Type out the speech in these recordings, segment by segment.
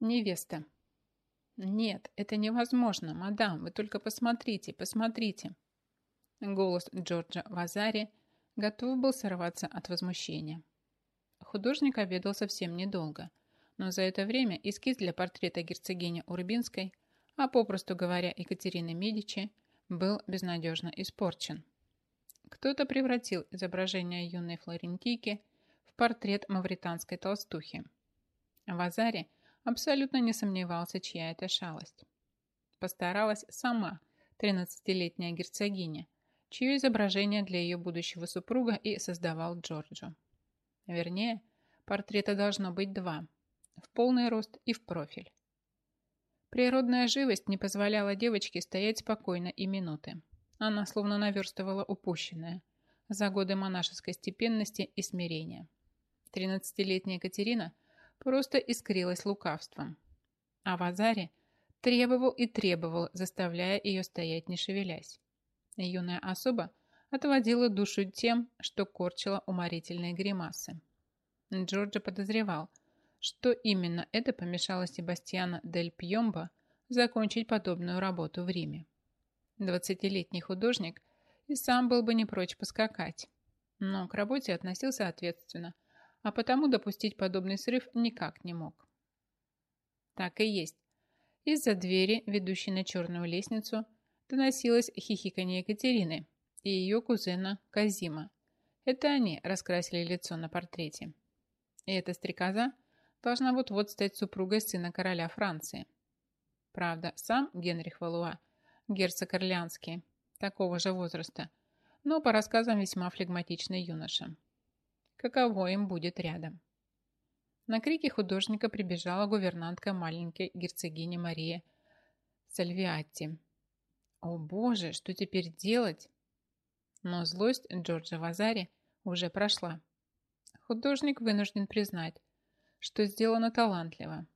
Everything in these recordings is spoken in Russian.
Невеста. Нет, это невозможно, мадам, вы только посмотрите, посмотрите. Голос Джорджа Вазари готов был сорваться от возмущения. Художник обедал совсем недолго, но за это время эскиз для портрета герцогини Урбинской, а попросту говоря Екатерины Медичи, был безнадежно испорчен. Кто-то превратил изображение юной флорентийки в портрет мавританской толстухи. Вазари абсолютно не сомневался, чья это шалость. Постаралась сама 13-летняя герцогиня, чье изображение для ее будущего супруга и создавал Джорджо. Вернее, портрета должно быть два – в полный рост и в профиль. Природная живость не позволяла девочке стоять спокойно и минуты. Она словно наверстывала упущенное за годы монашеской степенности и смирения. Тринадцатилетняя Екатерина просто искрилась лукавством. А Вазари требовал и требовал, заставляя ее стоять не шевелясь. Юная особа отводила душу тем, что корчила уморительные гримасы. Джорджо подозревал, что именно это помешало Себастьяна Дель Пьембо закончить подобную работу в Риме. Двадцатилетний художник и сам был бы не прочь поскакать, но к работе относился ответственно, а потому допустить подобный срыв никак не мог. Так и есть. Из-за двери, ведущей на черную лестницу, доносилось хихиканье Екатерины и ее кузена Казима. Это они раскрасили лицо на портрете. И эта стрекоза должна вот-вот стать супругой сына короля Франции. Правда, сам Генрих Валуа, герцог Орлеанский, такого же возраста, но по рассказам весьма флегматичный юноша. Каково им будет рядом? На крики художника прибежала гувернантка маленькой герцогини Мария Сальвиатти, о боже, что теперь делать? Но злость Джорджа Вазари уже прошла. Художник вынужден признать, что сделано талантливо.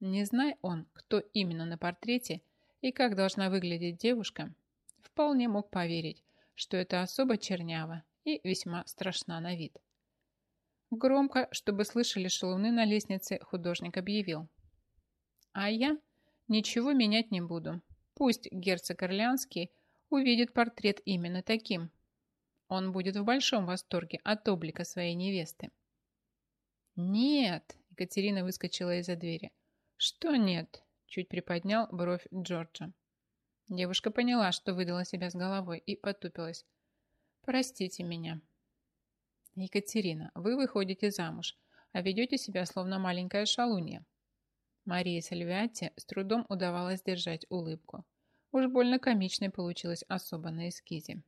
Не зная он, кто именно на портрете и как должна выглядеть девушка, вполне мог поверить, что это особо чернява и весьма страшна на вид. Громко, чтобы слышали шалуны на лестнице, художник объявил. «А я ничего менять не буду. Пусть герцог Орлеанский увидит портрет именно таким. Он будет в большом восторге от облика своей невесты. «Нет!» – Екатерина выскочила из-за двери. «Что нет?» – чуть приподнял бровь Джорджа. Девушка поняла, что выдала себя с головой и потупилась. «Простите меня». «Екатерина, вы выходите замуж, а ведете себя словно маленькая шалунья. Марии Сальвиатти с трудом удавалось держать улыбку. Уж больно комичной получилась особо на эскизе.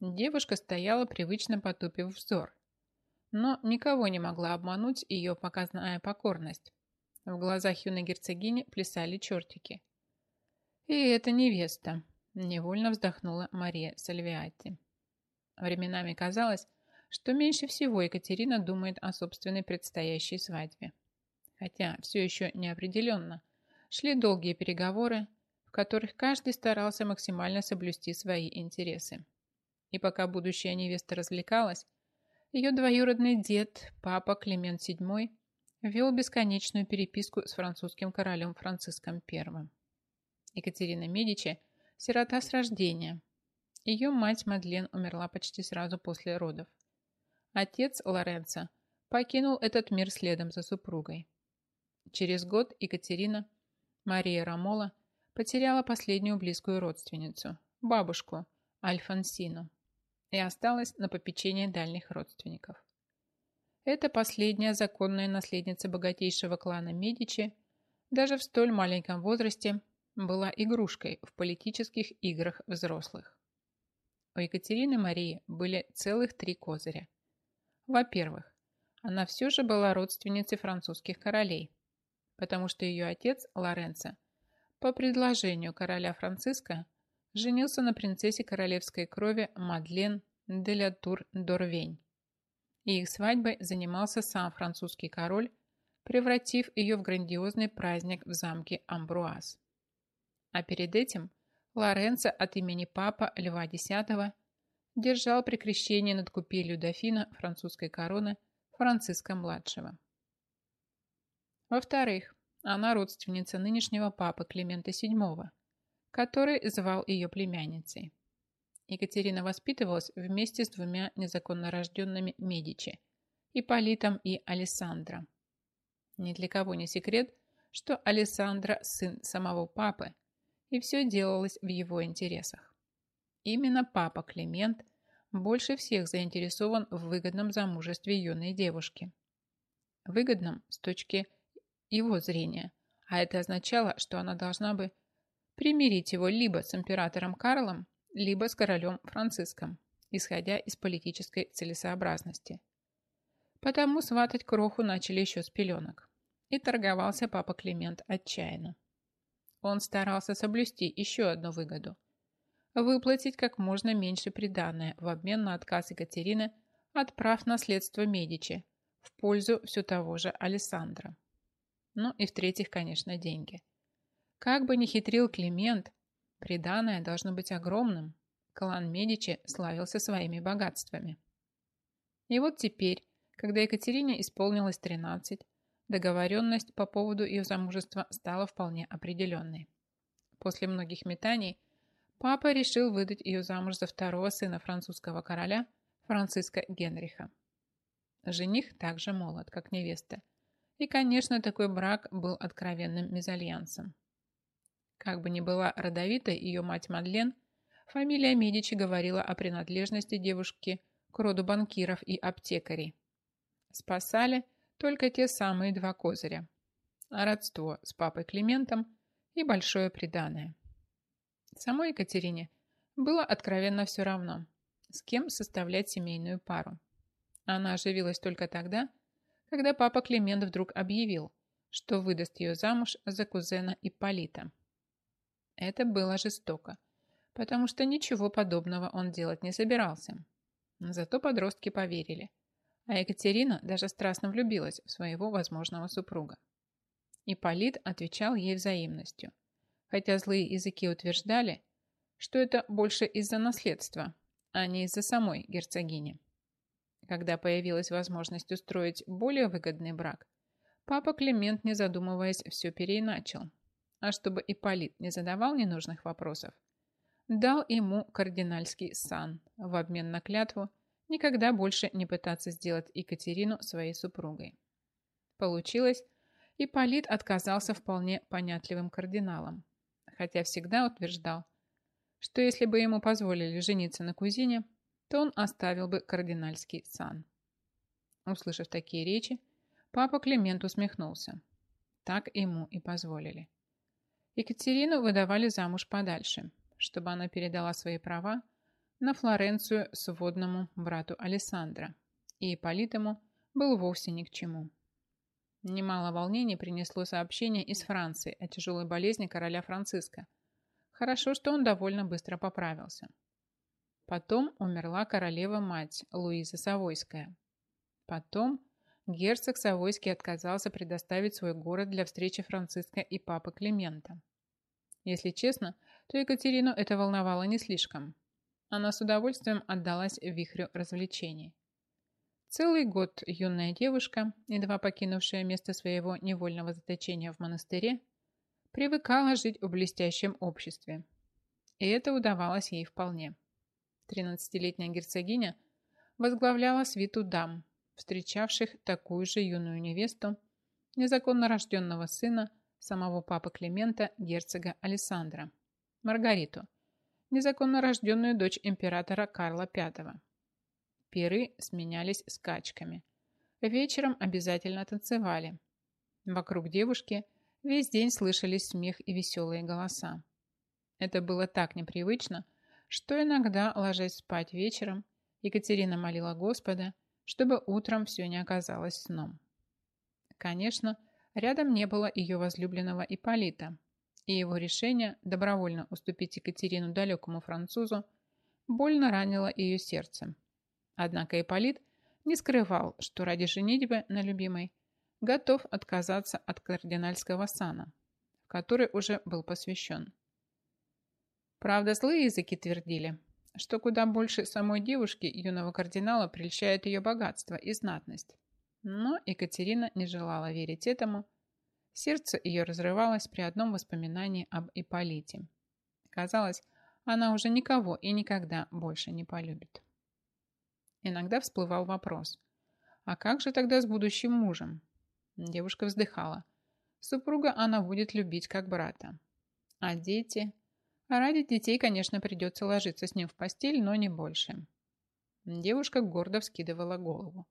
Девушка стояла, привычно потупив взор. Но никого не могла обмануть ее показная покорность. В глазах юной герцогини плясали чертики. «И это невеста», – невольно вздохнула Мария Сальвиатти. Временами казалось, что меньше всего Екатерина думает о собственной предстоящей свадьбе хотя все еще не определенно, шли долгие переговоры, в которых каждый старался максимально соблюсти свои интересы. И пока будущая невеста развлекалась, ее двоюродный дед, папа Климент VII, вел бесконечную переписку с французским королем Франциском I. Екатерина Медичи – сирота с рождения. Ее мать Мадлен умерла почти сразу после родов. Отец Лоренцо покинул этот мир следом за супругой. Через год Екатерина, Мария Рамола, потеряла последнюю близкую родственницу, бабушку Альфонсину, и осталась на попечении дальних родственников. Эта последняя законная наследница богатейшего клана Медичи даже в столь маленьком возрасте была игрушкой в политических играх взрослых. У Екатерины Марии были целых три козыря. Во-первых, она все же была родственницей французских королей, потому что ее отец, Лоренцо, по предложению короля Франциска, женился на принцессе королевской крови Мадлен де ля Тур-Дорвень. И их свадьбой занимался сам французский король, превратив ее в грандиозный праздник в замке Амбруаз. А перед этим Лоренцо от имени папа Льва X держал при крещении над купелью дофина французской короны Франциска-младшего. Во-вторых, Она родственница нынешнего папы Климента VII, который звал ее племянницей. Екатерина воспитывалась вместе с двумя незаконно рожденными Медичи – Ипполитом и Алессандро. Ни для кого не секрет, что Алессандро – сын самого папы, и все делалось в его интересах. Именно папа Климент больше всех заинтересован в выгодном замужестве юной девушки. Выгодном с точки его зрения, а это означало, что она должна бы примирить его либо с императором Карлом, либо с королем Франциском, исходя из политической целесообразности. Потому сватать кроху начали еще с пеленок. И торговался папа Климент отчаянно. Он старался соблюсти еще одну выгоду – выплатить как можно меньше приданное в обмен на отказ Екатерины от прав наследства Медичи в пользу все того же Алессандра. Ну и в-третьих, конечно, деньги. Как бы ни хитрил Климент, приданное должно быть огромным. Клан Медичи славился своими богатствами. И вот теперь, когда Екатерине исполнилось 13, договоренность по поводу ее замужества стала вполне определенной. После многих метаний папа решил выдать ее замуж за второго сына французского короля Франциска Генриха. Жених также молод, как невеста, и, конечно, такой брак был откровенным мезальянсом. Как бы ни была родовитой ее мать Мадлен, фамилия Медичи говорила о принадлежности девушки к роду банкиров и аптекарей. Спасали только те самые два козыря – родство с папой Климентом и большое преданное. Самой Екатерине было откровенно все равно, с кем составлять семейную пару. Она оживилась только тогда, когда папа Климент вдруг объявил, что выдаст ее замуж за кузена Ипполита. Это было жестоко, потому что ничего подобного он делать не собирался. Зато подростки поверили, а Екатерина даже страстно влюбилась в своего возможного супруга. Ипполит отвечал ей взаимностью, хотя злые языки утверждали, что это больше из-за наследства, а не из-за самой герцогини. Когда появилась возможность устроить более выгодный брак, папа Климент, не задумываясь, все переиначил. А чтобы Ипполит не задавал ненужных вопросов, дал ему кардинальский сан в обмен на клятву никогда больше не пытаться сделать Екатерину своей супругой. Получилось, Ипполит отказался вполне понятливым кардиналом, хотя всегда утверждал, что если бы ему позволили жениться на кузине, то он оставил бы кардинальский сан. Услышав такие речи, папа Климент усмехнулся. Так ему и позволили. Екатерину выдавали замуж подальше, чтобы она передала свои права на Флоренцию сводному брату Алессандро, и Ипполитому был вовсе ни к чему. Немало волнений принесло сообщение из Франции о тяжелой болезни короля Франциска. Хорошо, что он довольно быстро поправился. Потом умерла королева-мать Луиза Савойская. Потом герцог Савойский отказался предоставить свой город для встречи Франциска и папы Климента. Если честно, то Екатерину это волновало не слишком. Она с удовольствием отдалась вихрю развлечений. Целый год юная девушка, едва покинувшая место своего невольного заточения в монастыре, привыкала жить в блестящем обществе. И это удавалось ей вполне. 13-летняя герцогиня возглавляла свиту дам, встречавших такую же юную невесту, незаконно рожденного сына самого папы Климента, герцога Александра, Маргариту, незаконно рожденную дочь императора Карла V. Пиры сменялись скачками. Вечером обязательно танцевали. Вокруг девушки весь день слышались смех и веселые голоса. Это было так непривычно, что иногда, ложась спать вечером, Екатерина молила Господа, чтобы утром все не оказалось сном. Конечно, рядом не было ее возлюбленного Иполита, и его решение добровольно уступить Екатерину далекому французу больно ранило ее сердце. Однако Иполит не скрывал, что ради женитьбы на любимой готов отказаться от кардинальского сана, в который уже был посвящен. Правда, злые языки твердили, что куда больше самой девушки юного кардинала прельщает ее богатство и знатность. Но Екатерина не желала верить этому Сердце ее разрывалось при одном воспоминании об Ипполите. Казалось, она уже никого и никогда больше не полюбит. Иногда всплывал вопрос, а как же тогда с будущим мужем? Девушка вздыхала. Супруга она будет любить как брата. А дети? А ради детей, конечно, придется ложиться с ним в постель, но не больше. Девушка гордо вскидывала голову.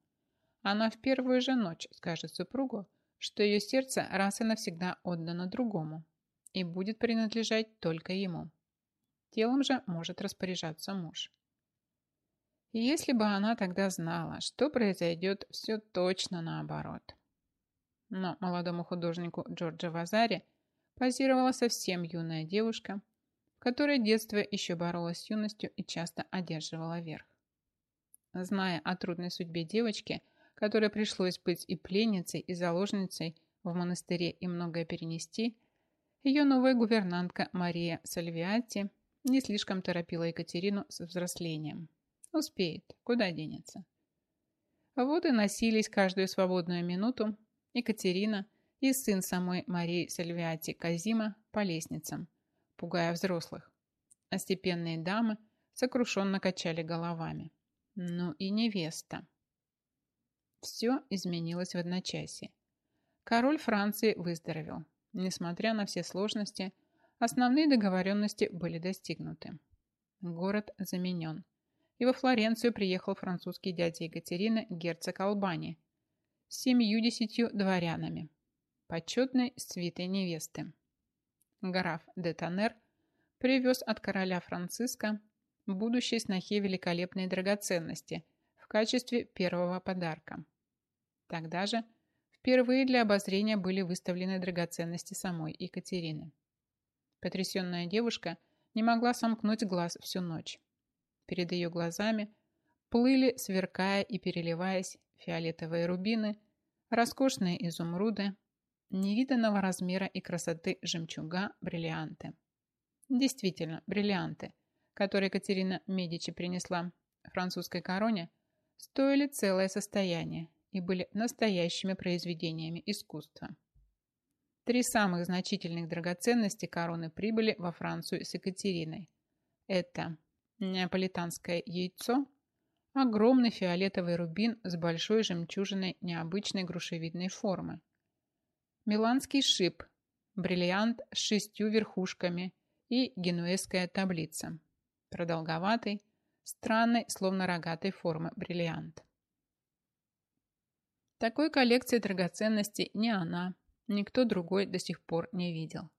Она в первую же ночь скажет супругу, что ее сердце раз и навсегда отдано другому и будет принадлежать только ему. Телом же может распоряжаться муж. Если бы она тогда знала, что произойдет все точно наоборот. Но молодому художнику Джорджа Вазари позировала совсем юная девушка, которая детство еще боролась с юностью и часто одерживала верх. Зная о трудной судьбе девочки, которой пришлось быть и пленницей, и заложницей в монастыре и многое перенести, ее новая гувернантка Мария Сальвиати не слишком торопила Екатерину с взрослением. Успеет, куда денется. Вот и носились каждую свободную минуту Екатерина и сын самой Марии Сальвиати Казима по лестницам, пугая взрослых. А степенные дамы сокрушенно качали головами. Ну и невеста. Все изменилось в одночасье. Король Франции выздоровел. Несмотря на все сложности, основные договоренности были достигнуты. Город заменен. И во Флоренцию приехал французский дядя Екатерины, герцог Албани, с семью-десятью дворянами, почетной свитой невесты. Граф де Танер привез от короля Франциска будущей снохе великолепные драгоценности в качестве первого подарка. Тогда же впервые для обозрения были выставлены драгоценности самой Екатерины. Потрясенная девушка не могла сомкнуть глаз всю ночь. Перед ее глазами плыли, сверкая и переливаясь, фиолетовые рубины, роскошные изумруды, невиданного размера и красоты жемчуга, бриллианты. Действительно, бриллианты, которые Екатерина Медичи принесла французской короне, стоили целое состояние и были настоящими произведениями искусства. Три самых значительных драгоценности короны прибыли во Францию с Екатериной. Это неаполитанское яйцо, огромный фиолетовый рубин с большой жемчужиной необычной грушевидной формы, миланский шип, бриллиант с шестью верхушками и генуэзская таблица, продолговатый, странной, словно рогатой формы бриллиант. Такой коллекции драгоценностей ни она, никто другой до сих пор не видел.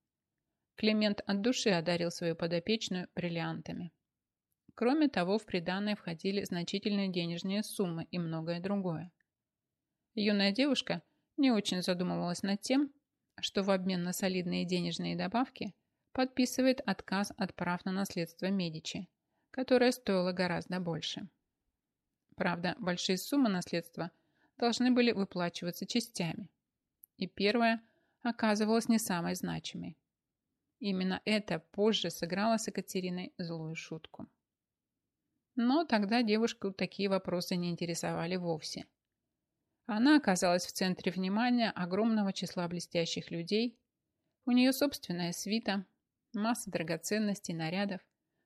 Климент от души одарил свою подопечную бриллиантами. Кроме того, в приданное входили значительные денежные суммы и многое другое. Юная девушка не очень задумывалась над тем, что в обмен на солидные денежные добавки подписывает отказ от прав на наследство Медичи, которое стоило гораздо больше. Правда, большие суммы наследства должны были выплачиваться частями, и первая оказывалась не самой значимой. Именно это позже сыграло с Екатериной злую шутку. Но тогда девушку такие вопросы не интересовали вовсе. Она оказалась в центре внимания огромного числа блестящих людей. У нее собственная свита, масса драгоценностей, нарядов,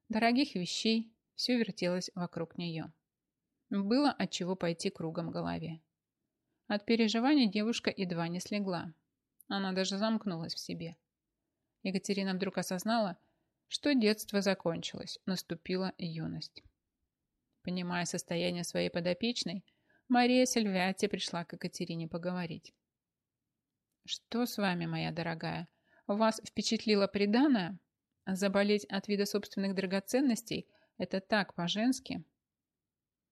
дорогих вещей. Все вертелось вокруг нее. Было от чего пойти кругом голове. От переживаний девушка едва не слегла. Она даже замкнулась в себе. Екатерина вдруг осознала, что детство закончилось, наступила юность. Понимая состояние своей подопечной, Мария Сильвиати пришла к Екатерине поговорить. «Что с вами, моя дорогая? Вас впечатлило преданное? Заболеть от вида собственных драгоценностей – это так по-женски?»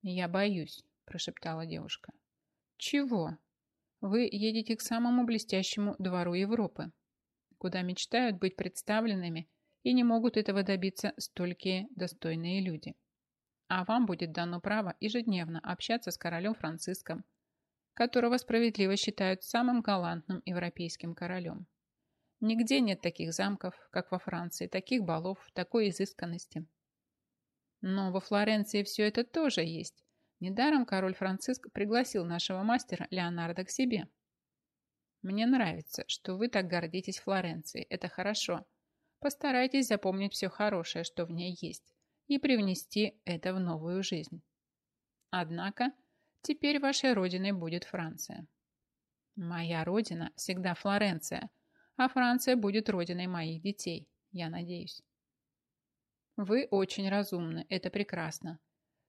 «Я боюсь», – прошептала девушка. Чего? Вы едете к самому блестящему двору Европы, куда мечтают быть представленными и не могут этого добиться столькие достойные люди. А вам будет дано право ежедневно общаться с королем Франциском, которого справедливо считают самым галантным европейским королем. Нигде нет таких замков, как во Франции, таких балов, такой изысканности. Но во Флоренции все это тоже есть, Недаром король Франциск пригласил нашего мастера Леонардо к себе. Мне нравится, что вы так гордитесь Флоренцией. Это хорошо. Постарайтесь запомнить все хорошее, что в ней есть, и привнести это в новую жизнь. Однако, теперь вашей родиной будет Франция. Моя родина всегда Флоренция, а Франция будет родиной моих детей, я надеюсь. Вы очень разумны, это прекрасно.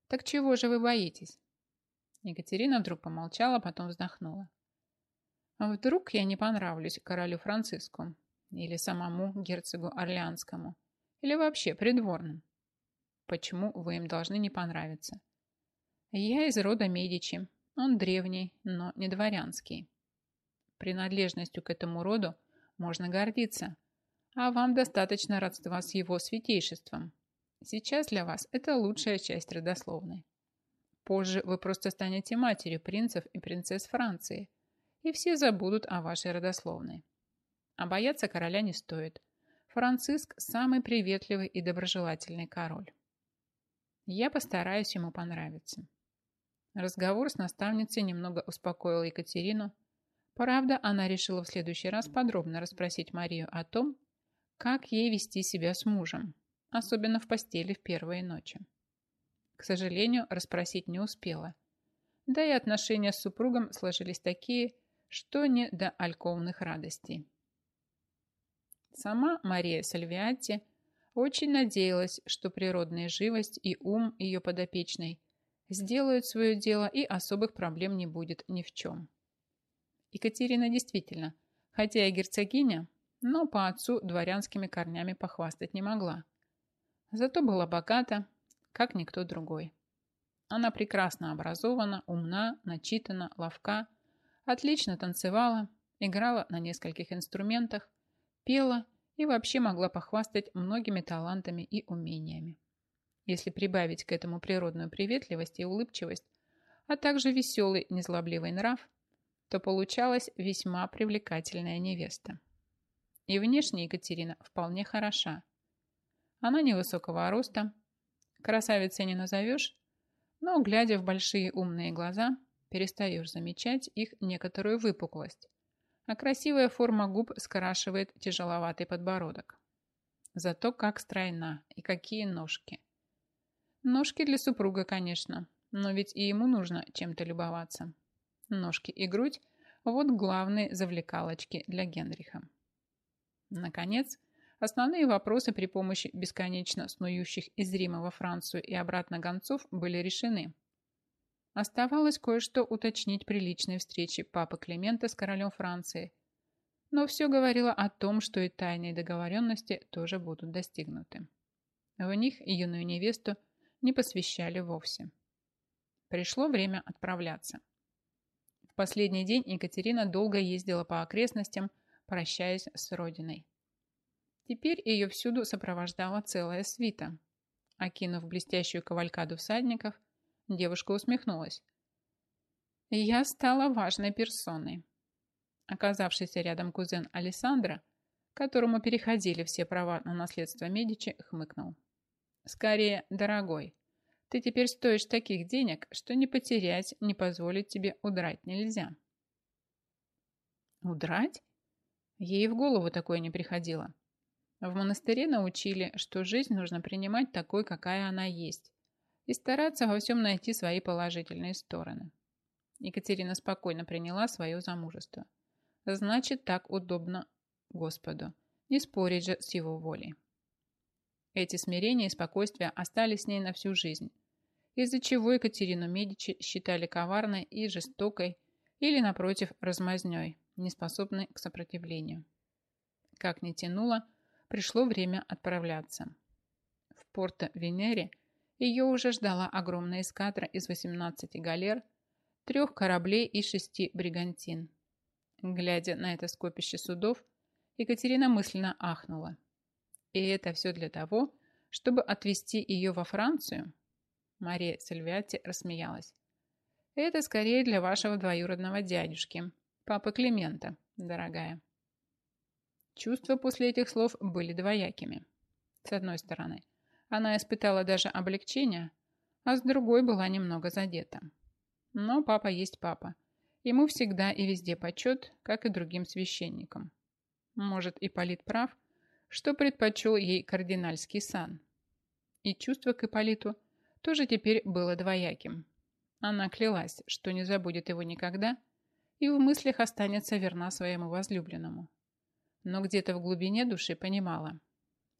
Так чего же вы боитесь? Екатерина вдруг помолчала, потом вздохнула. Вдруг я не понравлюсь королю Франциску или самому герцогу Орлеанскому, или вообще придворным. Почему вы им должны не понравиться? Я из рода Медичи. Он древний, но не дворянский. Принадлежностью к этому роду можно гордиться, а вам достаточно родства с его святейшеством. Сейчас для вас это лучшая часть родословной. Позже вы просто станете матерью принцев и принцесс Франции, и все забудут о вашей родословной. А бояться короля не стоит. Франциск – самый приветливый и доброжелательный король. Я постараюсь ему понравиться. Разговор с наставницей немного успокоил Екатерину. Правда, она решила в следующий раз подробно расспросить Марию о том, как ей вести себя с мужем, особенно в постели в первые ночи. К сожалению, расспросить не успела. Да и отношения с супругом сложились такие, что не до альковных радостей. Сама Мария Сальвиатти очень надеялась, что природная живость и ум ее подопечной сделают свое дело и особых проблем не будет ни в чем. Екатерина действительно, хотя и герцогиня, но по отцу дворянскими корнями похвастать не могла. Зато была богата, как никто другой. Она прекрасно образована, умна, начитана, ловка, отлично танцевала, играла на нескольких инструментах, пела и вообще могла похвастать многими талантами и умениями. Если прибавить к этому природную приветливость и улыбчивость, а также веселый, незлобливый нрав, то получалась весьма привлекательная невеста. И внешне Екатерина вполне хороша. Она невысокого роста, красавицей не назовешь, но, глядя в большие умные глаза, перестаешь замечать их некоторую выпуклость, а красивая форма губ скрашивает тяжеловатый подбородок. Зато как стройна и какие ножки. Ножки для супруга, конечно, но ведь и ему нужно чем-то любоваться. Ножки и грудь – вот главные завлекалочки для Генриха. Наконец, основные вопросы при помощи бесконечно снующих из Рима во Францию и обратно гонцов были решены. Оставалось кое-что уточнить при личной встрече папы Климента с королем Франции, но все говорило о том, что и тайные договоренности тоже будут достигнуты. В них юную невесту не посвящали вовсе. Пришло время отправляться. В последний день Екатерина долго ездила по окрестностям, прощаясь с родиной. Теперь ее всюду сопровождала целая свита. Окинув блестящую кавалькаду всадников, девушка усмехнулась. «Я стала важной персоной». Оказавшийся рядом кузен Александра, которому переходили все права на наследство Медичи, хмыкнул. «Скорее, дорогой, ты теперь стоишь таких денег, что не потерять, не позволить тебе удрать нельзя». «Удрать?» Ей в голову такое не приходило. В монастыре научили, что жизнь нужно принимать такой, какая она есть, и стараться во всем найти свои положительные стороны. Екатерина спокойно приняла свое замужество. Значит, так удобно Господу. Не спорить же с его волей. Эти смирения и спокойствие остались с ней на всю жизнь, из-за чего Екатерину Медичи считали коварной и жестокой или, напротив, размазней, неспособной к сопротивлению. Как ни тянуло, пришло время отправляться. В Порто-Венере ее уже ждала огромная эскадра из 18 галер, трех кораблей и шести бригантин. Глядя на это скопище судов, Екатерина мысленно ахнула. И это все для того, чтобы отвезти ее во Францию? Мария Сальвиати рассмеялась. Это скорее для вашего двоюродного дядюшки, папы Климента, дорогая. Чувства после этих слов были двоякими. С одной стороны, она испытала даже облегчение, а с другой была немного задета. Но папа есть папа, Ему всегда и везде почет, как и другим священникам. Может, и Полит прав, что предпочел ей кардинальский сан. И чувство к Ипполиту тоже теперь было двояким. Она клялась, что не забудет его никогда и в мыслях останется верна своему возлюбленному. Но где-то в глубине души понимала,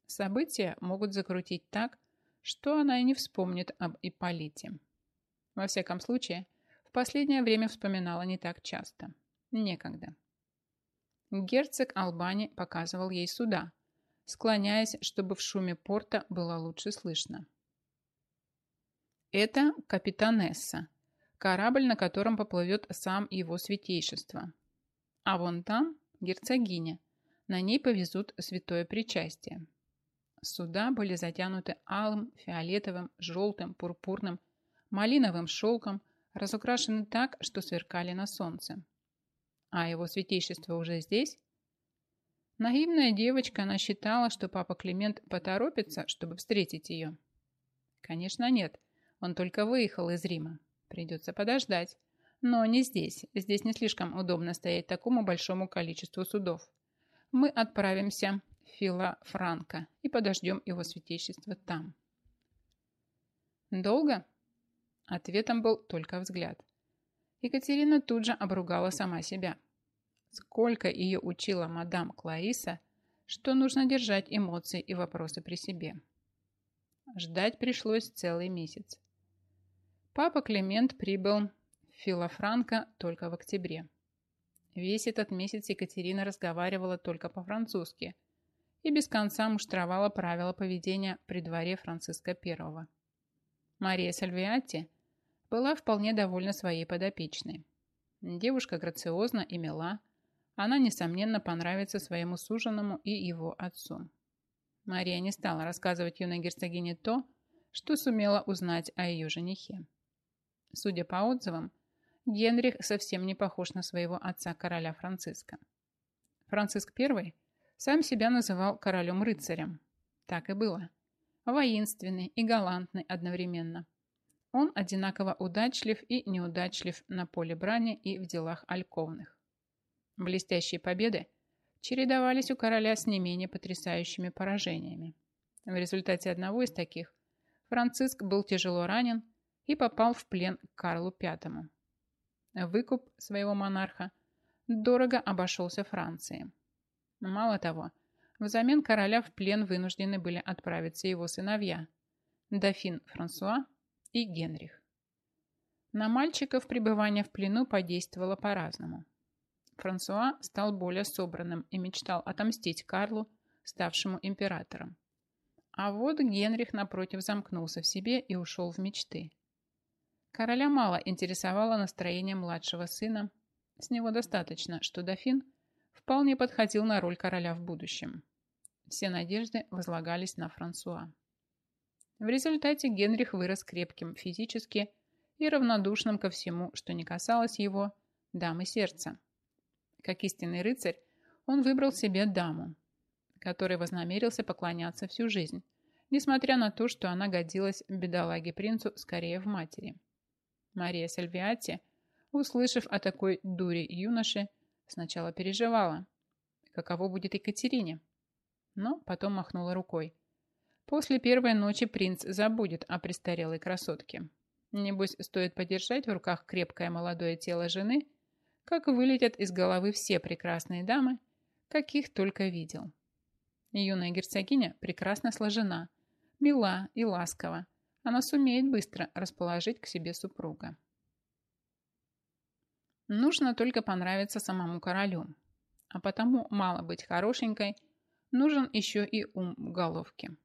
события могут закрутить так, что она и не вспомнит об Ипполите. Во всяком случае, в последнее время вспоминала не так часто. Некогда. Герцог Албани показывал ей суда, склоняясь, чтобы в шуме порта было лучше слышно. Это капитанесса, корабль, на котором поплывет сам его святейшество. А вон там герцогиня, на ней повезут святое причастие. Суда были затянуты алым, фиолетовым, желтым, пурпурным, малиновым шелком, разукрашены так, что сверкали на солнце. А его святейшество уже здесь? Наивная девочка, она считала, что папа Климент поторопится, чтобы встретить ее. Конечно, нет. Он только выехал из Рима. Придется подождать. Но не здесь. Здесь не слишком удобно стоять такому большому количеству судов. Мы отправимся Фила Франко и подождем его святейшество там. Долго? Ответом был только взгляд. Екатерина тут же обругала сама себя. Сколько ее учила мадам Клариса, что нужно держать эмоции и вопросы при себе. Ждать пришлось целый месяц. Папа Климент прибыл в Филофранко только в октябре. Весь этот месяц Екатерина разговаривала только по-французски и без конца муштровала правила поведения при дворе Франциска I. Мария Сальвиатти была вполне довольна своей подопечной. Девушка грациозна и мила, она, несомненно, понравится своему суженому и его отцу. Мария не стала рассказывать юной герцогине то, что сумела узнать о ее женихе. Судя по отзывам, Генрих совсем не похож на своего отца короля Франциска. Франциск I сам себя называл королем-рыцарем. Так и было. Воинственный и галантный одновременно. Он одинаково удачлив и неудачлив на поле брани и в делах альковных. Блестящие победы чередовались у короля с не менее потрясающими поражениями. В результате одного из таких Франциск был тяжело ранен и попал в плен к Карлу V. Выкуп своего монарха дорого обошелся Франции. Мало того, взамен короля в плен вынуждены были отправиться его сыновья – дофин Франсуа и Генрих. На мальчиков пребывание в плену подействовало по-разному. Франсуа стал более собранным и мечтал отомстить Карлу, ставшему императором. А вот Генрих, напротив, замкнулся в себе и ушел в мечты. Короля мало интересовало настроение младшего сына. С него достаточно, что дофин вполне подходил на роль короля в будущем. Все надежды возлагались на Франсуа. В результате Генрих вырос крепким физически и равнодушным ко всему, что не касалось его, дамы сердца. Как истинный рыцарь, он выбрал себе даму, которой вознамерился поклоняться всю жизнь, несмотря на то, что она годилась бедолаге-принцу скорее в матери. Мария Сальвиати, услышав о такой дуре юноше, сначала переживала, каково будет Екатерине, но потом махнула рукой. После первой ночи принц забудет о престарелой красотке. Небось, стоит подержать в руках крепкое молодое тело жены – как вылетят из головы все прекрасные дамы, каких только видел. Юная герцогиня прекрасно сложена, мила и ласкова. Она сумеет быстро расположить к себе супруга. Нужно только понравиться самому королю. А потому мало быть хорошенькой, нужен еще и ум в головке.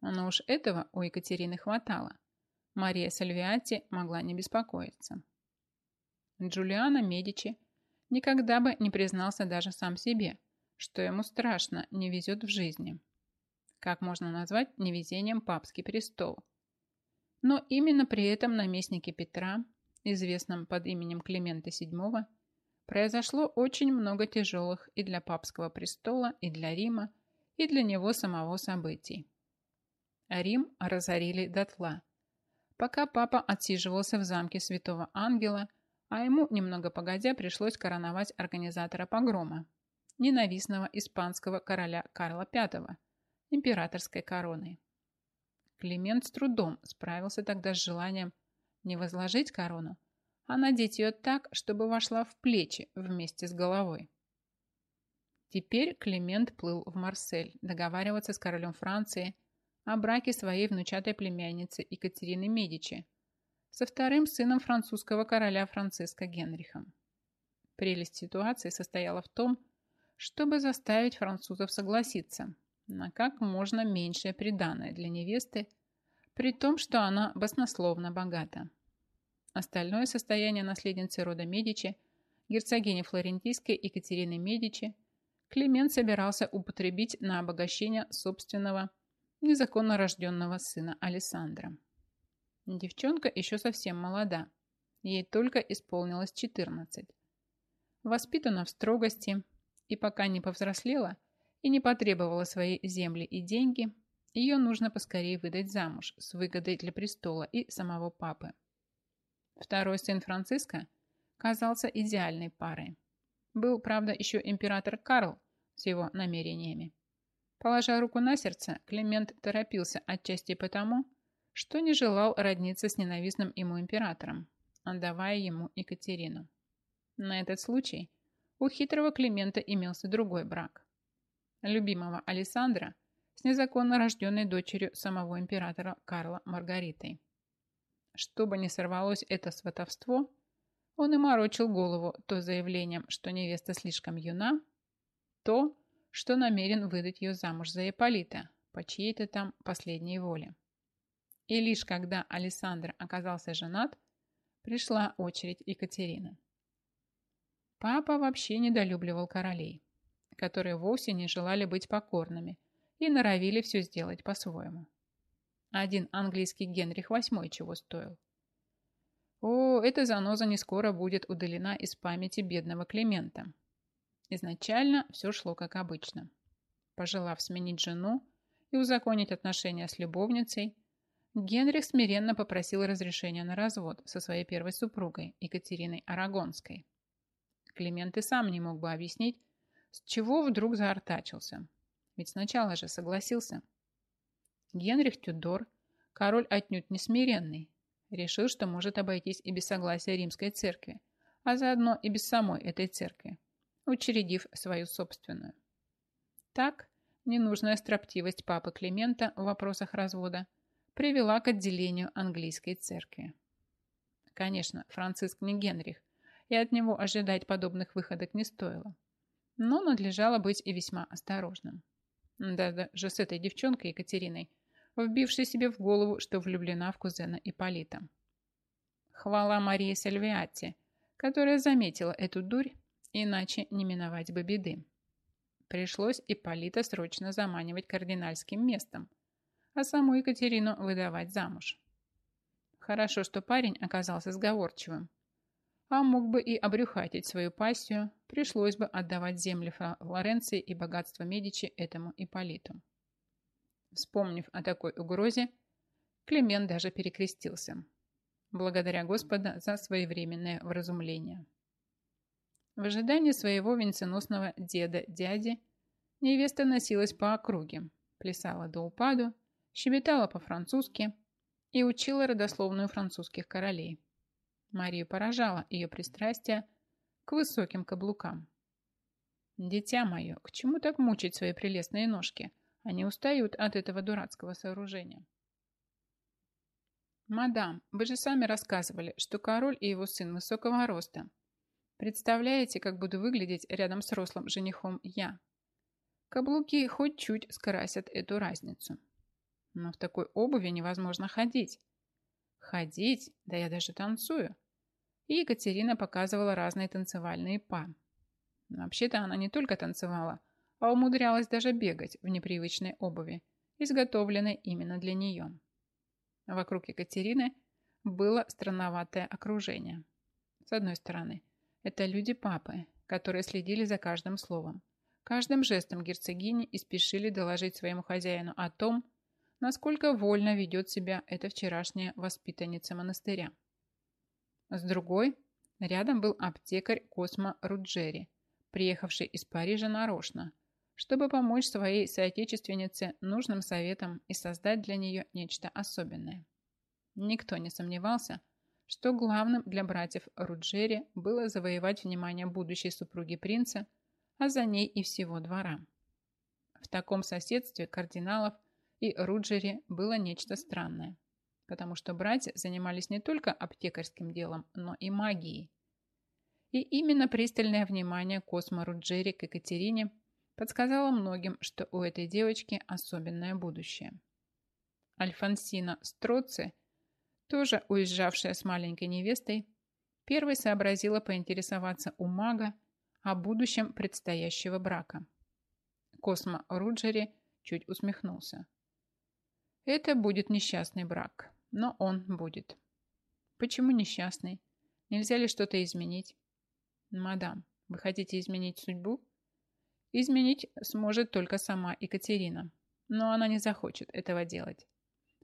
Но уж этого у Екатерины хватало. Мария Сальвиати могла не беспокоиться. Джулиана Медичи никогда бы не признался даже сам себе, что ему страшно не везет в жизни. Как можно назвать невезением папский престол? Но именно при этом наместнике Петра, известном под именем Климента VII, произошло очень много тяжелых и для папского престола, и для Рима, и для него самого событий. Рим разорили дотла. Пока папа отсиживался в замке Святого Ангела – а ему, немного погодя, пришлось короновать организатора погрома, ненавистного испанского короля Карла V, императорской короной. Климент с трудом справился тогда с желанием не возложить корону, а надеть ее так, чтобы вошла в плечи вместе с головой. Теперь Климент плыл в Марсель договариваться с королем Франции о браке своей внучатой племянницы Екатерины Медичи со вторым сыном французского короля Франциска Генрихом. Прелесть ситуации состояла в том, чтобы заставить французов согласиться на как можно меньшее приданое для невесты, при том, что она баснословно богата. Остальное состояние наследницы рода Медичи, герцогини Флорентийской Екатерины Медичи, Климент собирался употребить на обогащение собственного незаконно рожденного сына Александра. Девчонка еще совсем молода, ей только исполнилось 14. Воспитана в строгости и пока не повзрослела и не потребовала свои земли и деньги, ее нужно поскорее выдать замуж с выгодой для престола и самого папы. Второй сын Франциска казался идеальной парой. Был, правда, еще император Карл с его намерениями. Положа руку на сердце, Климент торопился отчасти потому, что не желал родниться с ненавистным ему императором, отдавая ему Екатерину. На этот случай у хитрого Климента имелся другой брак. Любимого Александра с незаконно рожденной дочерью самого императора Карла Маргаритой. Чтобы не сорвалось это сватовство, он и морочил голову то заявлением, что невеста слишком юна, то, что намерен выдать ее замуж за Ипполита по чьей-то там последней воле. И лишь когда Александр оказался женат, пришла очередь Екатерины. Папа вообще недолюбливал королей, которые вовсе не желали быть покорными и норовили все сделать по-своему. Один английский Генрих VIII чего стоил. О, эта заноза не скоро будет удалена из памяти бедного Климента. Изначально все шло как обычно. Пожелав сменить жену и узаконить отношения с любовницей, Генрих смиренно попросил разрешения на развод со своей первой супругой Екатериной Арагонской. Климент и сам не мог бы объяснить, с чего вдруг заортачился. Ведь сначала же согласился – Генрих Тюдор, король отнюдь не смиренный, решил, что может обойтись и без согласия римской церкви, а заодно и без самой этой церкви, учредив свою собственную. Так, ненужная строптивость папы Климента в вопросах развода привела к отделению английской церкви. Конечно, Франциск не Генрих, и от него ожидать подобных выходок не стоило. Но надлежало быть и весьма осторожным. Да-да, же с этой девчонкой Екатериной – вбивший себе в голову, что влюблена в кузена Ипполита. Хвала Марии Сальвиатти, которая заметила эту дурь, иначе не миновать бы беды. Пришлось Ипполита срочно заманивать кардинальским местом, а саму Екатерину выдавать замуж. Хорошо, что парень оказался сговорчивым, а мог бы и обрюхатить свою пассию, пришлось бы отдавать земли Флоренции и богатство Медичи этому Ипполиту. Вспомнив о такой угрозе, Климент даже перекрестился, благодаря Господа за своевременное вразумление. В ожидании своего венценосного деда-дяди невеста носилась по округе, плясала до упаду, щебетала по-французски и учила родословную французских королей. Марию поражало ее пристрастие к высоким каблукам. «Дитя мое, к чему так мучить свои прелестные ножки?» Они устают от этого дурацкого сооружения. «Мадам, вы же сами рассказывали, что король и его сын высокого роста. Представляете, как буду выглядеть рядом с рослым женихом я? Каблуки хоть чуть скрасят эту разницу. Но в такой обуви невозможно ходить. Ходить? Да я даже танцую». И Екатерина показывала разные танцевальные па. Вообще-то она не только танцевала – а умудрялась даже бегать в непривычной обуви, изготовленной именно для нее. Вокруг Екатерины было странноватое окружение. С одной стороны, это люди папы, которые следили за каждым словом, каждым жестом герцогини и спешили доложить своему хозяину о том, насколько вольно ведет себя эта вчерашняя воспитанница монастыря. С другой Рядом был аптекарь Космо Руджери, приехавший из Парижа нарочно, чтобы помочь своей соотечественнице нужным советом и создать для нее нечто особенное. Никто не сомневался, что главным для братьев Руджери было завоевать внимание будущей супруги принца, а за ней и всего двора. В таком соседстве кардиналов и Руджери было нечто странное, потому что братья занимались не только аптекарским делом, но и магией. И именно пристальное внимание Космо Руджери к Екатерине подсказало многим, что у этой девочки особенное будущее. Альфонсина Строци – тоже уезжавшая с маленькой невестой, первой сообразила поинтересоваться у мага о будущем предстоящего брака. Космо Руджери чуть усмехнулся. Это будет несчастный брак, но он будет. Почему несчастный? Нельзя ли что-то изменить? Мадам, вы хотите изменить судьбу? Изменить сможет только сама Екатерина, но она не захочет этого делать.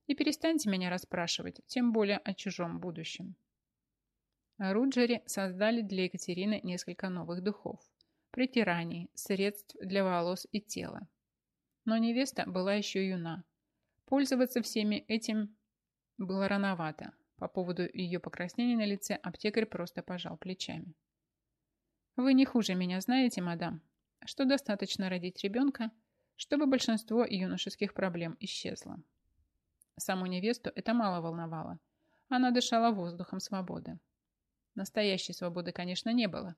И перестаньте меня расспрашивать, тем более о чужом будущем. Руджери создали для Екатерины несколько новых духов, притираний, средств для волос и тела. Но невеста была еще юна. Пользоваться всеми этим было рановато. По поводу ее покраснения на лице аптекарь просто пожал плечами. «Вы не хуже меня знаете, мадам, что достаточно родить ребенка, чтобы большинство юношеских проблем исчезло. Саму невесту это мало волновало. Она дышала воздухом свободы. Настоящей свободы, конечно, не было.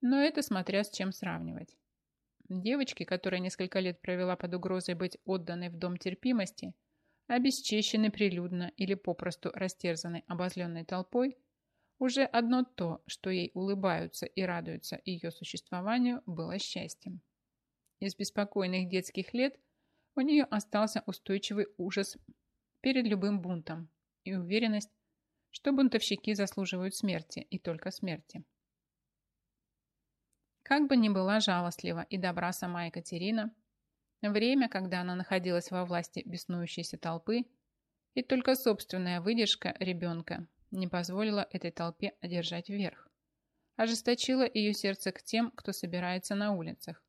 Но это смотря с чем сравнивать. Девочки, которая несколько лет провела под угрозой быть отданной в дом терпимости, обесчещены прилюдно или попросту растерзаны обозленной толпой, уже одно то, что ей улыбаются и радуются ее существованию, было счастьем. Из беспокойных детских лет у нее остался устойчивый ужас перед любым бунтом и уверенность, что бунтовщики заслуживают смерти и только смерти. Как бы ни была жалостлива и добра сама Екатерина, время, когда она находилась во власти беснующейся толпы, и только собственная выдержка ребенка не позволила этой толпе одержать верх, ожесточила ее сердце к тем, кто собирается на улицах,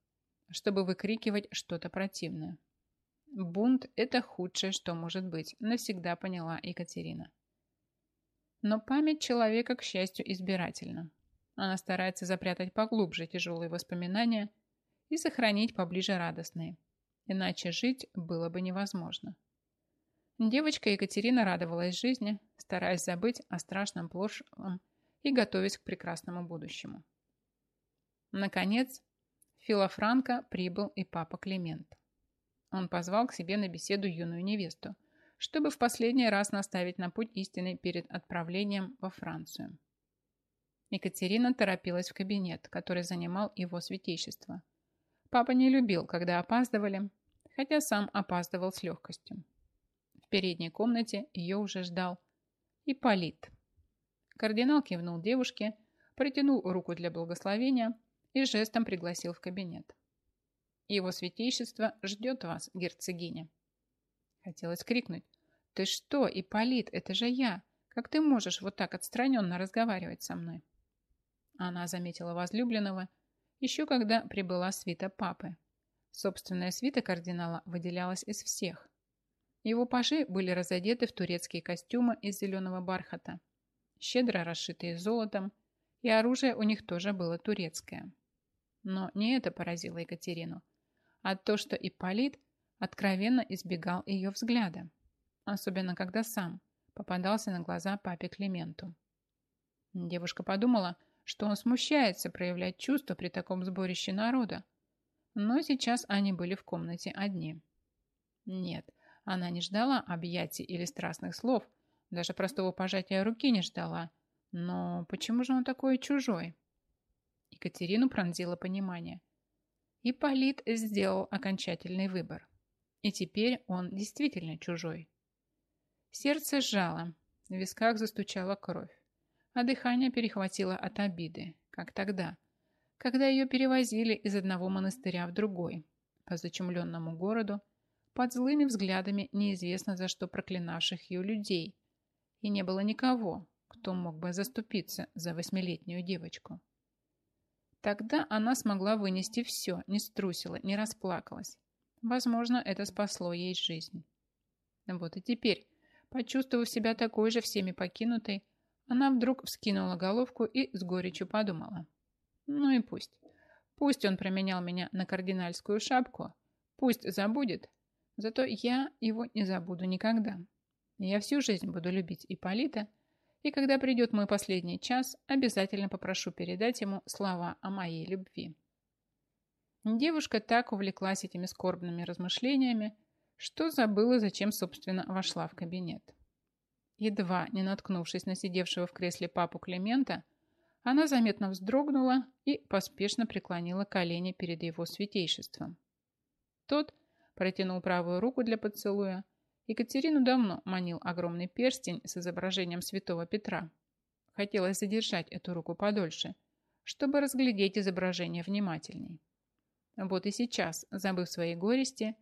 чтобы выкрикивать что-то противное. Бунт – это худшее, что может быть, навсегда поняла Екатерина. Но память человека, к счастью, избирательна. Она старается запрятать поглубже тяжелые воспоминания и сохранить поближе радостные. Иначе жить было бы невозможно. Девочка Екатерина радовалась жизни, стараясь забыть о страшном прошлом и готовясь к прекрасному будущему. Наконец, Филофранко прибыл и папа Климент. Он позвал к себе на беседу юную невесту, чтобы в последний раз наставить на путь истины перед отправлением во Францию. Екатерина торопилась в кабинет, который занимал его святейшество. Папа не любил, когда опаздывали, хотя сам опаздывал с легкостью. В передней комнате ее уже ждал Ипполит. Кардинал кивнул девушке, протянул руку для благословения и жестом пригласил в кабинет. Его святейшество ждет вас, герцогиня. Хотелось крикнуть. Ты что, Ипполит, это же я. Как ты можешь вот так отстраненно разговаривать со мной? Она заметила возлюбленного, еще когда прибыла свита папы. Собственная свита кардинала выделялась из всех. Его пажи были разодеты в турецкие костюмы из зеленого бархата, щедро расшитые золотом, и оружие у них тоже было турецкое. Но не это поразило Екатерину а то, что Ипполит откровенно избегал ее взгляда, особенно когда сам попадался на глаза папе Клименту. Девушка подумала, что он смущается проявлять чувства при таком сборище народа, но сейчас они были в комнате одни. Нет, она не ждала объятий или страстных слов, даже простого пожатия руки не ждала. Но почему же он такой чужой? Екатерину пронзило понимание – и Полит сделал окончательный выбор. И теперь он действительно чужой. Сердце сжало, в висках застучала кровь, а дыхание перехватило от обиды, как тогда, когда ее перевозили из одного монастыря в другой, по зачумленному городу, под злыми взглядами неизвестно за что проклинавших ее людей, и не было никого, кто мог бы заступиться за восьмилетнюю девочку. Тогда она смогла вынести все, не струсила, не расплакалась. Возможно, это спасло ей жизнь. Вот и теперь, почувствовав себя такой же всеми покинутой, она вдруг вскинула головку и с горечью подумала. Ну и пусть. Пусть он променял меня на кардинальскую шапку, пусть забудет, зато я его не забуду никогда. Я всю жизнь буду любить Ипполита, и когда придет мой последний час, обязательно попрошу передать ему слова о моей любви. Девушка так увлеклась этими скорбными размышлениями, что забыла, зачем, собственно, вошла в кабинет. Едва не наткнувшись на сидевшего в кресле папу Климента, она заметно вздрогнула и поспешно преклонила колени перед его святейшеством. Тот протянул правую руку для поцелуя. Екатерину давно манил огромный перстень с изображением святого Петра. Хотелось задержать эту руку подольше, чтобы разглядеть изображение внимательней. Вот и сейчас, забыв свои горести,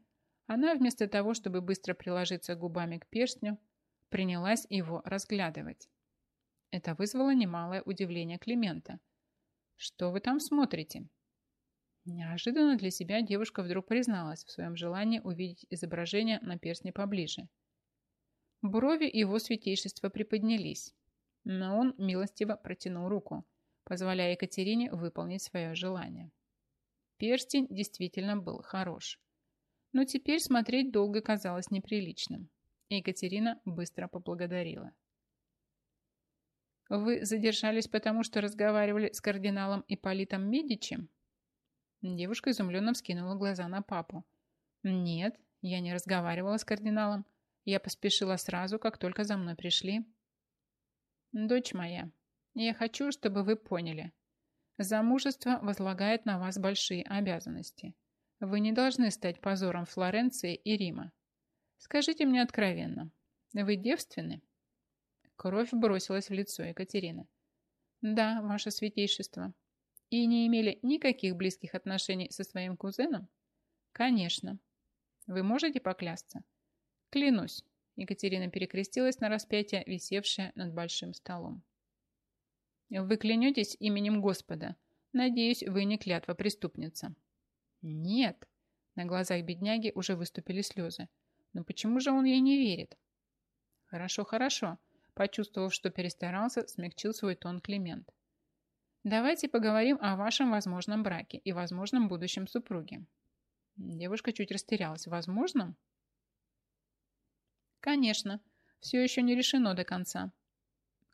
она вместо того, чтобы быстро приложиться губами к перстню, принялась его разглядывать. Это вызвало немалое удивление Климента. «Что вы там смотрите?» Неожиданно для себя девушка вдруг призналась в своем желании увидеть изображение на перстне поближе. Брови его святейшества приподнялись, но он милостиво протянул руку, позволяя Екатерине выполнить свое желание. Перстень действительно был хорош. Но теперь смотреть долго казалось неприличным, Екатерина быстро поблагодарила. «Вы задержались потому, что разговаривали с кардиналом Ипполитом Медичи?» Девушка изумленно вскинула глаза на папу. «Нет, я не разговаривала с кардиналом. Я поспешила сразу, как только за мной пришли». «Дочь моя, я хочу, чтобы вы поняли. Замужество возлагает на вас большие обязанности. Вы не должны стать позором Флоренции и Рима. Скажите мне откровенно, вы девственны?» Кровь бросилась в лицо Екатерины. «Да, ваше святейшество», и не имели никаких близких отношений со своим кузеном? Конечно. Вы можете поклясться? Клянусь. Екатерина перекрестилась на распятие, висевшее над большим столом. Вы клянетесь именем Господа. Надеюсь, вы не клятва преступница. Нет. На глазах бедняги уже выступили слезы. Но почему же он ей не верит? Хорошо, хорошо. Почувствовав, что перестарался, смягчил свой тон Климент. Давайте поговорим о вашем возможном браке и возможном будущем супруге. Девушка чуть растерялась. Возможном? Конечно, все еще не решено до конца.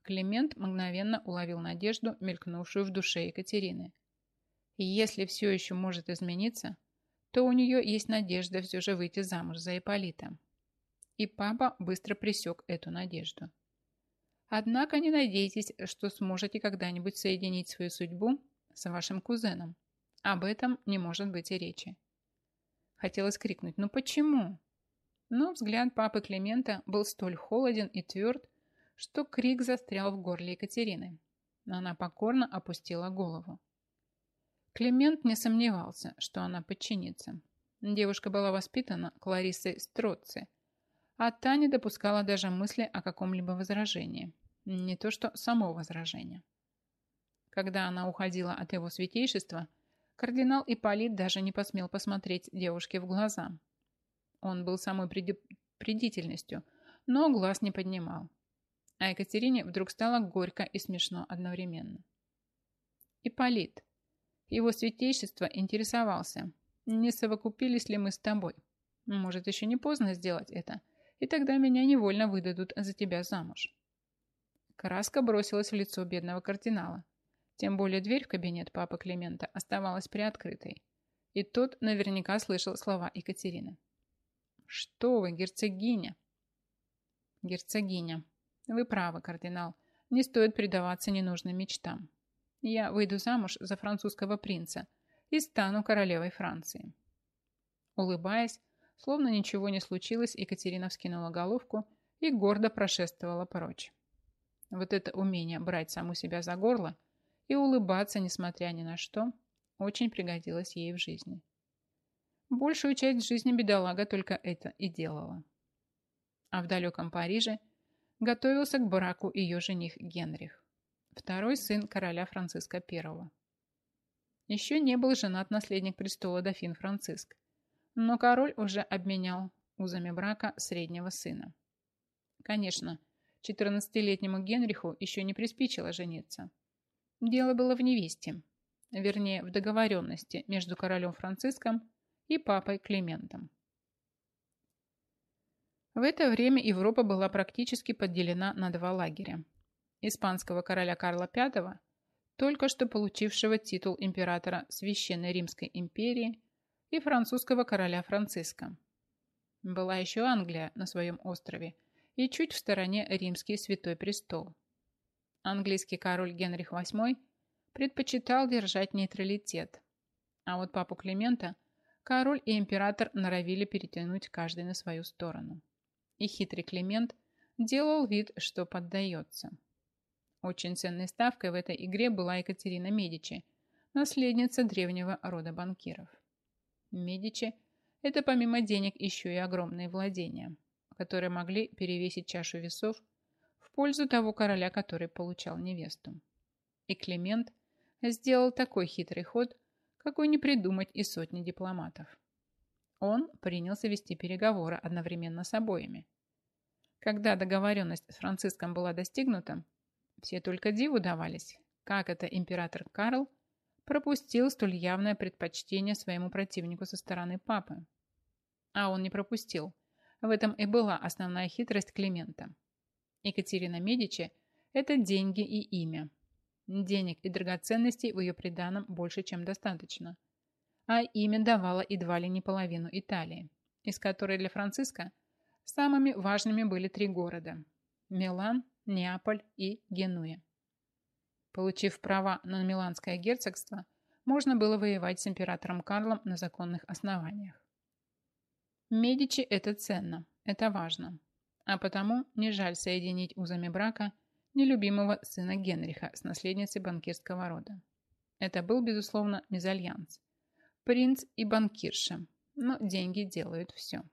Климент мгновенно уловил надежду, мелькнувшую в душе Екатерины. Если все еще может измениться, то у нее есть надежда все же выйти замуж за Ипполита. И папа быстро пресек эту надежду. Однако не надейтесь, что сможете когда-нибудь соединить свою судьбу с вашим кузеном. Об этом не может быть и речи. Хотелось крикнуть «Ну почему?». Но взгляд папы Климента был столь холоден и тверд, что крик застрял в горле Екатерины. Она покорно опустила голову. Климент не сомневался, что она подчинится. Девушка была воспитана Клариссой Строци, а та не допускала даже мысли о каком-либо возражении. Не то что само возражение. Когда она уходила от его святейшества, кардинал Ипполит даже не посмел посмотреть девушке в глаза. Он был самой предительностью, но глаз не поднимал. А Екатерине вдруг стало горько и смешно одновременно. Ипполит. Его святейшество интересовался, не совокупились ли мы с тобой. Может, еще не поздно сделать это – и тогда меня невольно выдадут за тебя замуж. Краска бросилась в лицо бедного кардинала. Тем более дверь в кабинет папы Климента оставалась приоткрытой. И тот наверняка слышал слова Екатерины. «Что вы, герцогиня?» «Герцогиня, вы правы, кардинал. Не стоит предаваться ненужным мечтам. Я выйду замуж за французского принца и стану королевой Франции». Улыбаясь, Словно ничего не случилось, Екатерина вскинула головку и гордо прошествовала прочь. Вот это умение брать саму себя за горло и улыбаться, несмотря ни на что, очень пригодилось ей в жизни. Большую часть жизни бедолага только это и делала. А в далеком Париже готовился к браку ее жених Генрих, второй сын короля Франциска I. Еще не был женат наследник престола дофин Франциск, но король уже обменял узами брака среднего сына. Конечно, 14-летнему Генриху еще не приспичило жениться. Дело было в невесте, вернее, в договоренности между королем Франциском и папой Климентом. В это время Европа была практически поделена на два лагеря. Испанского короля Карла V, только что получившего титул императора Священной Римской империи, и французского короля Франциска. Была еще Англия на своем острове и чуть в стороне римский святой престол. Английский король Генрих VIII предпочитал держать нейтралитет, а вот папу Климента король и император норовили перетянуть каждый на свою сторону. И хитрый Климент делал вид, что поддается. Очень ценной ставкой в этой игре была Екатерина Медичи, наследница древнего рода банкиров. Медичи – это помимо денег еще и огромные владения, которые могли перевесить чашу весов в пользу того короля, который получал невесту. И Климент сделал такой хитрый ход, какой не придумать и сотни дипломатов. Он принялся вести переговоры одновременно с обоими. Когда договоренность с Франциском была достигнута, все только диву давались, как это император Карл пропустил столь явное предпочтение своему противнику со стороны папы. А он не пропустил. В этом и была основная хитрость Климента. Екатерина Медичи – это деньги и имя. Денег и драгоценностей в ее приданом больше, чем достаточно. А имя давало едва ли не половину Италии, из которой для Франциска самыми важными были три города – Милан, Неаполь и Генуя. Получив права на Миланское герцогство, можно было воевать с императором Карлом на законных основаниях. Медичи – это ценно, это важно, а потому не жаль соединить узами брака нелюбимого сына Генриха с наследницей банкирского рода. Это был, безусловно, мезальянс. Принц и банкирша, но деньги делают все.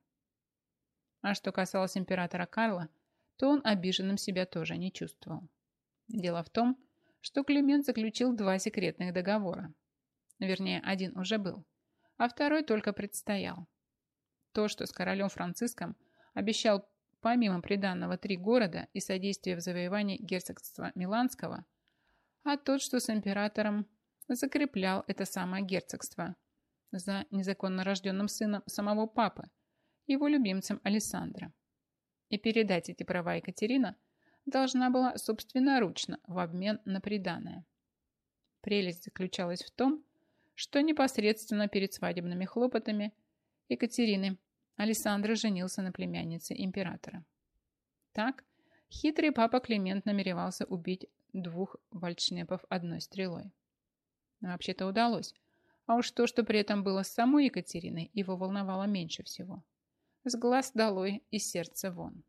А что касалось императора Карла, то он обиженным себя тоже не чувствовал. Дело в том, что Климент заключил два секретных договора. Вернее, один уже был, а второй только предстоял. То, что с королем Франциском обещал помимо приданного три города и содействие в завоевании герцогства Миланского, а тот, что с императором закреплял это самое герцогство за незаконно рожденным сыном самого папы, его любимцем Александра. И передать эти права Екатерина должна была собственноручно в обмен на приданое. Прелесть заключалась в том, что непосредственно перед свадебными хлопотами Екатерины Александр женился на племяннице императора. Так, хитрый папа Климент намеревался убить двух вальшнепов одной стрелой. Вообще-то удалось. А уж то, что при этом было с самой Екатериной, его волновало меньше всего. С глаз долой и сердце вон.